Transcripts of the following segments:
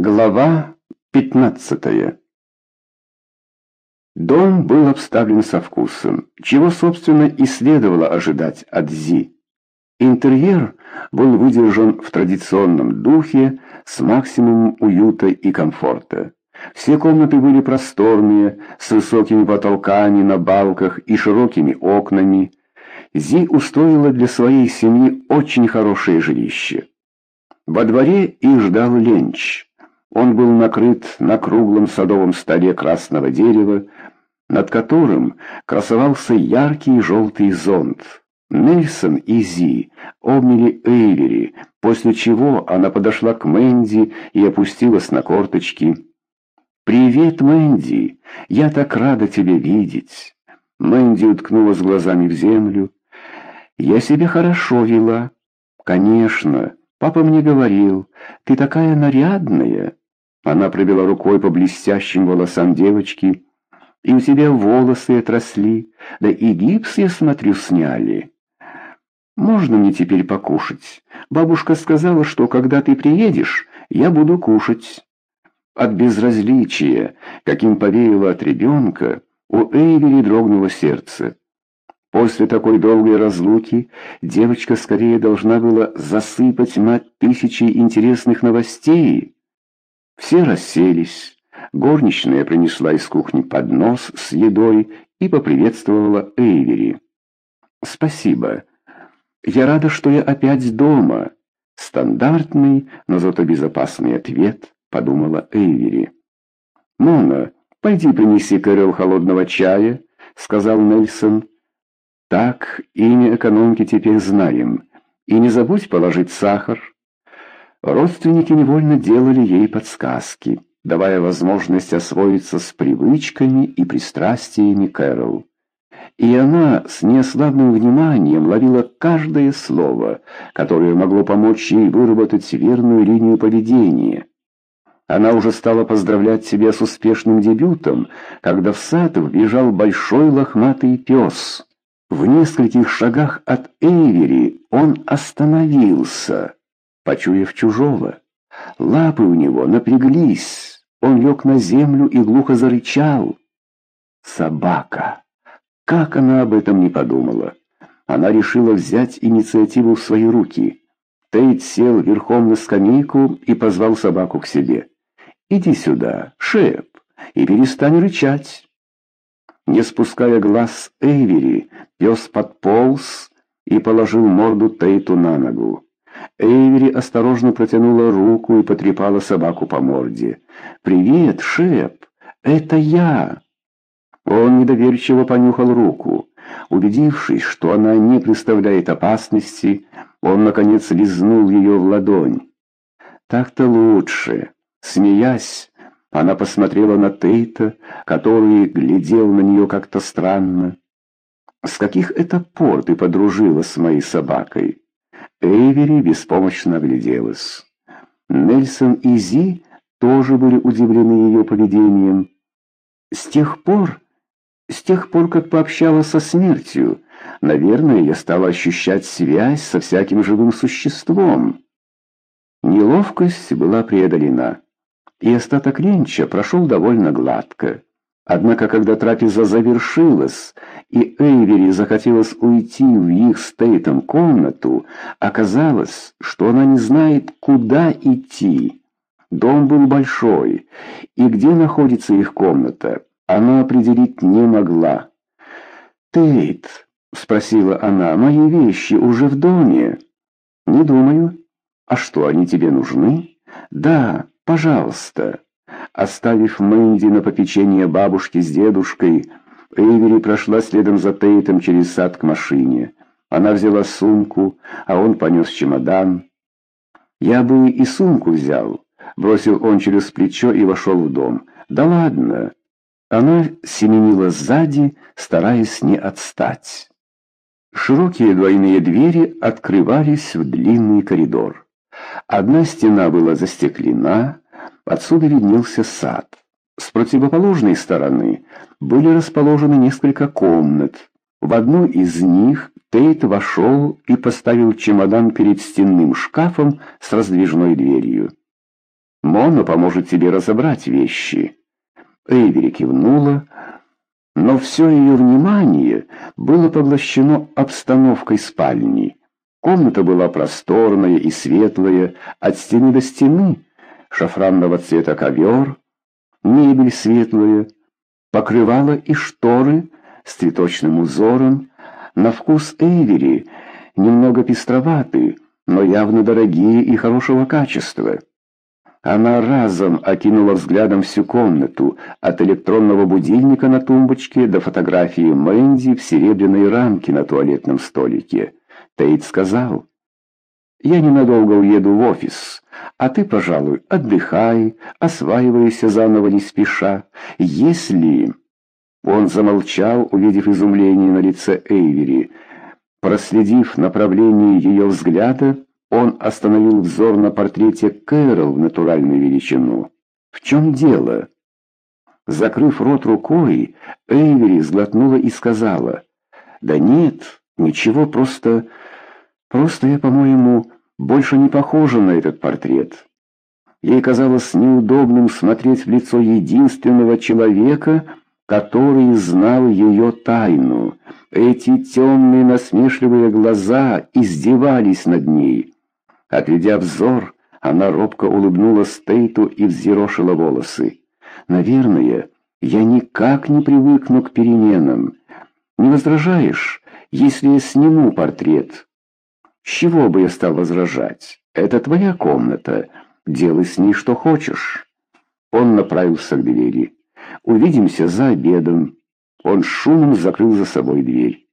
Глава 15 Дом был обставлен со вкусом, чего, собственно, и следовало ожидать от Зи. Интерьер был выдержан в традиционном духе с максимумом уюта и комфорта. Все комнаты были просторные, с высокими потолками на балках и широкими окнами. Зи устроила для своей семьи очень хорошее жилище. Во дворе их ждал ленч. Он был накрыт на круглом садовом столе красного дерева, над которым красовался яркий желтый зонт. Нельсон и Зи обняли Эйвери, после чего она подошла к Мэнди и опустилась на корточки. «Привет, Мэнди! Я так рада тебя видеть!» Мэнди уткнулась глазами в землю. «Я себя хорошо вела». «Конечно, папа мне говорил, ты такая нарядная». Она провела рукой по блестящим волосам девочки. «И у тебя волосы отросли, да и гипс, я смотрю, сняли». «Можно мне теперь покушать? Бабушка сказала, что когда ты приедешь, я буду кушать». От безразличия, каким повеяло от ребенка, у Эйвери дрогнуло сердце. После такой долгой разлуки девочка скорее должна была засыпать мать тысячи интересных новостей. Все расселись. Горничная принесла из кухни поднос с едой и поприветствовала Эйвери. «Спасибо. Я рада, что я опять дома». Стандартный, но зато безопасный ответ, подумала Эйвери. «Мона, пойди принеси Кэрол холодного чая», — сказал Нельсон. «Так, имя экономки теперь знаем. И не забудь положить сахар». Родственники невольно делали ей подсказки, давая возможность освоиться с привычками и пристрастиями Кэрол. И она с неослабным вниманием ловила каждое слово, которое могло помочь ей выработать верную линию поведения. Она уже стала поздравлять себя с успешным дебютом, когда в сад вбежал большой лохматый пес. В нескольких шагах от Эйвери он остановился почуяв чужого. Лапы у него напряглись, он лег на землю и глухо зарычал. Собака! Как она об этом не подумала? Она решила взять инициативу в свои руки. Тейт сел верхом на скамейку и позвал собаку к себе. «Иди сюда, Шеп, и перестань рычать». Не спуская глаз Эйвери, пес подполз и положил морду Тейту на ногу. Эйвери осторожно протянула руку и потрепала собаку по морде. «Привет, Шеп! Это я!» Он недоверчиво понюхал руку. Убедившись, что она не представляет опасности, он, наконец, лизнул ее в ладонь. «Так-то лучше!» Смеясь, она посмотрела на Тейта, который глядел на нее как-то странно. «С каких это пор ты подружилась с моей собакой?» Эйвери беспомощно огляделась. Нельсон и Зи тоже были удивлены ее поведением. С тех пор, с тех пор, как пообщалась со смертью, наверное, я стала ощущать связь со всяким живым существом. Неловкость была преодолена, и остаток ленча прошел довольно гладко. Однако, когда трапеза завершилась, и Эйвери захотелось уйти в их стейтом комнату, оказалось, что она не знает, куда идти. Дом был большой, и где находится их комната, она определить не могла. «Тейт», — спросила она, — «мои вещи уже в доме?» «Не думаю». «А что, они тебе нужны?» «Да, пожалуйста». Оставив Мэнди на попечение бабушки с дедушкой, Эйвери прошла следом за Тейтом через сад к машине. Она взяла сумку, а он понес чемодан. «Я бы и сумку взял», — бросил он через плечо и вошел в дом. «Да ладно». Она семенила сзади, стараясь не отстать. Широкие двойные двери открывались в длинный коридор. Одна стена была застеклена, Отсюда виднелся сад. С противоположной стороны были расположены несколько комнат. В одну из них Тейт вошел и поставил чемодан перед стенным шкафом с раздвижной дверью. Мона поможет тебе разобрать вещи». Эйвери кивнула, но все ее внимание было поглощено обстановкой спальни. Комната была просторная и светлая, от стены до стены, шафранного цвета ковер, мебель светлая, покрывала и шторы с цветочным узором, на вкус Эйвери немного пестроваты, но явно дорогие и хорошего качества. Она разом окинула взглядом всю комнату, от электронного будильника на тумбочке до фотографии Мэнди в серебряной рамке на туалетном столике. Тейт сказал, «Я ненадолго уеду в офис, а ты, пожалуй, отдыхай, осваивайся заново не спеша. Если...» Он замолчал, увидев изумление на лице Эйвери. Проследив направление ее взгляда, он остановил взор на портрете Кэрол в натуральную величину. «В чем дело?» Закрыв рот рукой, Эйвери сглотнула и сказала, «Да нет, ничего, просто... Просто я, по-моему, больше не похожа на этот портрет». Ей казалось неудобным смотреть в лицо единственного человека, который знал ее тайну. Эти темные насмешливые глаза издевались над ней. Отведя взор, она робко улыбнулась Стейту и взъерошила волосы. «Наверное, я никак не привыкну к переменам. Не возражаешь, если я сниму портрет?» «С чего бы я стал возражать? Это твоя комната. Делай с ней что хочешь». Он направился к двери. «Увидимся за обедом». Он шумом закрыл за собой дверь.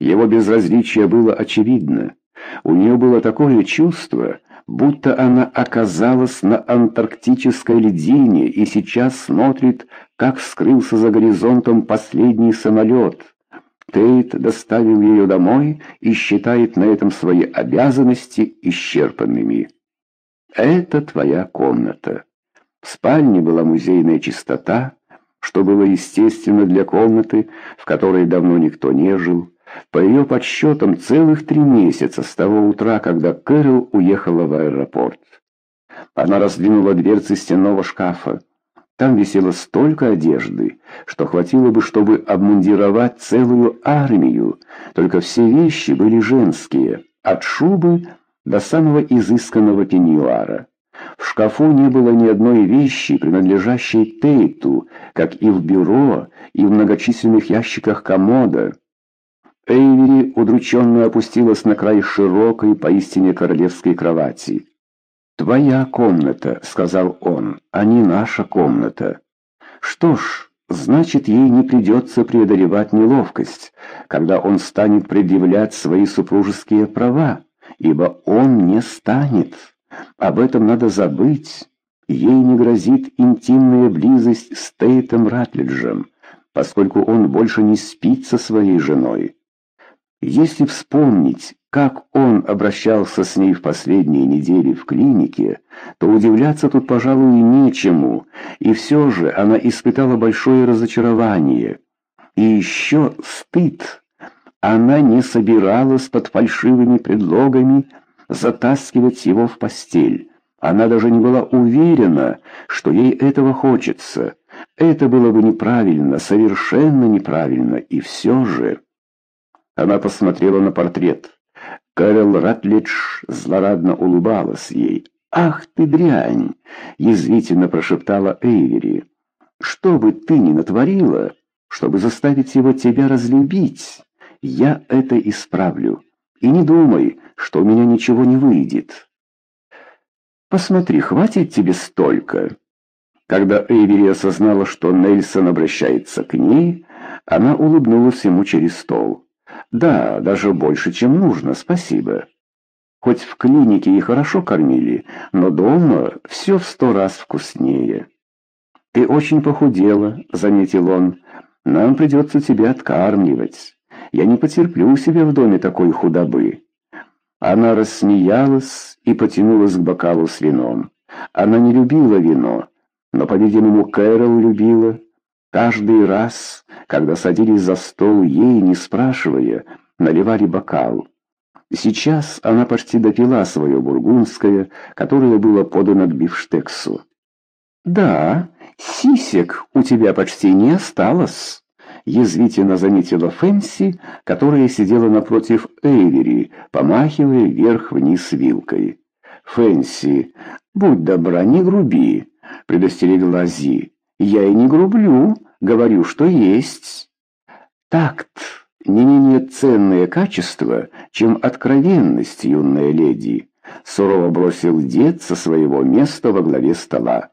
Его безразличие было очевидно. У нее было такое чувство, будто она оказалась на антарктической льдине и сейчас смотрит, как скрылся за горизонтом последний самолет. Тейт доставил ее домой и считает на этом свои обязанности исчерпанными. «Это твоя комната». В спальне была музейная чистота, что было естественно для комнаты, в которой давно никто не жил. По ее подсчетам, целых три месяца с того утра, когда Кэрол уехала в аэропорт. Она раздвинула дверцы стенного шкафа. Там висело столько одежды, что хватило бы, чтобы обмундировать целую армию, только все вещи были женские, от шубы до самого изысканного пеньюара. В шкафу не было ни одной вещи, принадлежащей Тейту, как и в бюро, и в многочисленных ящиках комода. Эйвери удрученно опустилась на край широкой, поистине королевской кровати. «Твоя комната», — сказал он, — «а не наша комната». Что ж, значит, ей не придется преодолевать неловкость, когда он станет предъявлять свои супружеские права, ибо он не станет. Об этом надо забыть. Ей не грозит интимная близость с Тейтом Ратлиджем, поскольку он больше не спит со своей женой. Если вспомнить, как он обращался с ней в последние недели в клинике, то удивляться тут, пожалуй, нечему, и все же она испытала большое разочарование. И еще стыд. Она не собиралась под фальшивыми предлогами затаскивать его в постель. Она даже не была уверена, что ей этого хочется. Это было бы неправильно, совершенно неправильно, и все же... Она посмотрела на портрет. Кэрол Ратлидж злорадно улыбалась ей. «Ах ты дрянь!» — язвительно прошептала Эйвери. «Что бы ты ни натворила, чтобы заставить его тебя разлюбить, я это исправлю. И не думай, что у меня ничего не выйдет». «Посмотри, хватит тебе столько?» Когда Эйвери осознала, что Нельсон обращается к ней, она улыбнулась ему через стол. Да, даже больше, чем нужно, спасибо. Хоть в клинике и хорошо кормили, но дома все в сто раз вкуснее. Ты очень похудела, заметил он. Нам придется тебя откармливать. Я не потерплю у себя в доме такой худобы. Она рассмеялась и потянулась к бокалу с вином. Она не любила вино, но, по-видимому, Кэрол любила. Каждый раз, когда садились за стол, ей, не спрашивая, наливали бокал. Сейчас она почти допила свое бургундское, которое было подано к бифштексу. «Да, сисек у тебя почти не осталось», — язвительно заметила Фэнси, которая сидела напротив Эйвери, помахивая вверх-вниз вилкой. «Фэнси, будь добра, не груби», — предостерегла Зи. «Я и не грублю, говорю, что есть». «Такт» не менее ценное качество, чем откровенность, юная леди», — сурово бросил дед со своего места во главе стола.